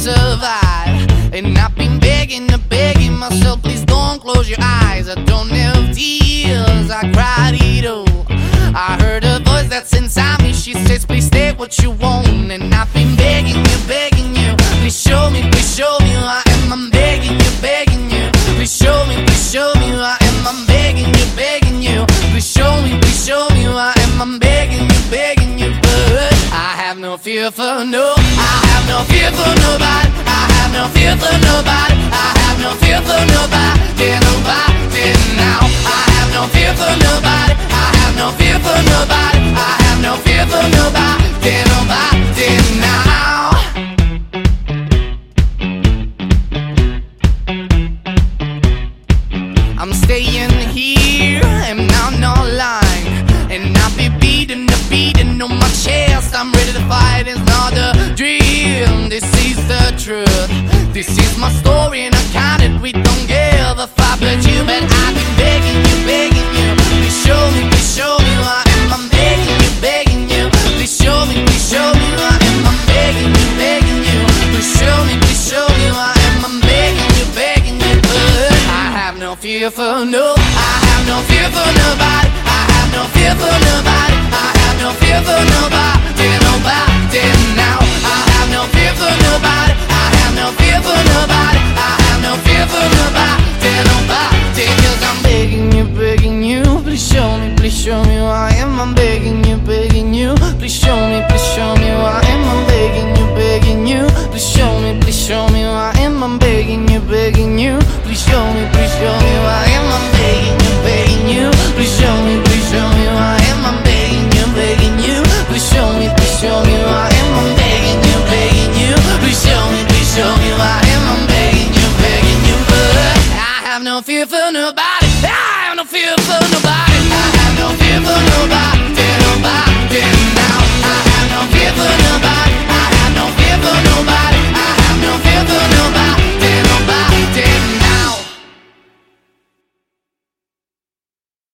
survive. And I've been begging and begging myself Please don't close your eyes. I don't have tears, I cried it all. I heard a voice that's inside me She says please take what you want. And I've been begging you, begging you Please show me, please show me who I am. I'm begging you, begging you Please show me, please show me who I am. I'm begging you, begging you Please show me, please show me who I am. I'm begging you, begging you But I have no fear for no I have no fear for nobody. I no fear for nobody. I have no fear for nobody. Nobody now. I have no fear for nobody. I have no fear for nobody. I have no fear for nobody. Nobody now. I'm staying here and I'm not lying. And I'll be beating the beating on my chest. I'm ready to fight, it's not a dream. This is the truth. This is my story and I count it. We don't give a fuck but you. But I've been begging you, begging you. Please show me, please show me who I am. I'm begging you, begging you. Please show me, please show me who I am. I'm begging you, begging you. Please show me, please show me who I am. I'm begging you, begging you. But I have no fear for no. I have no fear for nobody. I have no fear for nobody. I have no fear for. Nobody begging you. Please show me, please show me who I am. I'm begging you, begging you. Please show me, please show me who I am. I'm begging you, begging you. Please show me, please show me who I am. I'm begging you, begging you. Please show me, please show me who I am. I'm begging you, begging you. Please show me, please show me who I am. I'm begging you, begging you. Please show me, please show me who I am. I'm begging you, begging you. But I have no fear for nobody. I have no fear for nobody.